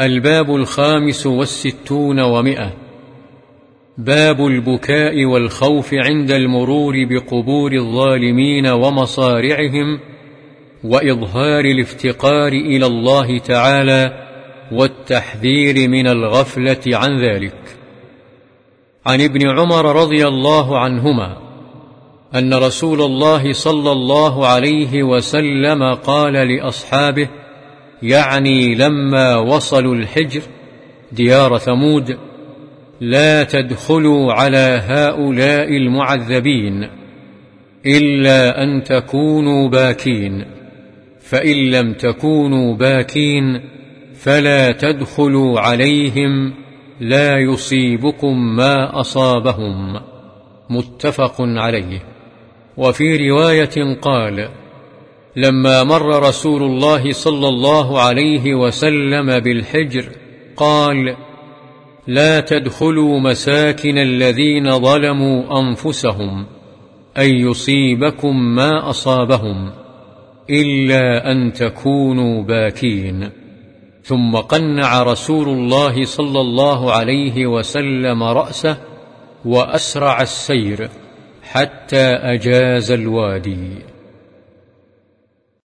الباب الخامس والستون ومئة. باب البكاء والخوف عند المرور بقبور الظالمين ومصارعهم وإظهار الافتقار إلى الله تعالى والتحذير من الغفلة عن ذلك. عن ابن عمر رضي الله عنهما أن رسول الله صلى الله عليه وسلم قال لأصحابه يعني لما وصلوا الحجر ديار ثمود لا تدخلوا على هؤلاء المعذبين إلا أن تكونوا باكين فإن لم تكونوا باكين فلا تدخلوا عليهم لا يصيبكم ما أصابهم. متفق عليه. وفي رواية قال لما مر رسول الله صلى الله عليه وسلم بالحجر قال لا تدخلوا مساكن الذين ظلموا أنفسهم أن يصيبكم ما أصابهم إلا أن تكونوا باكين. ثم قنع رسول الله صلى الله عليه وسلم رأسه وأسرع السير حتى أجاز الوادي.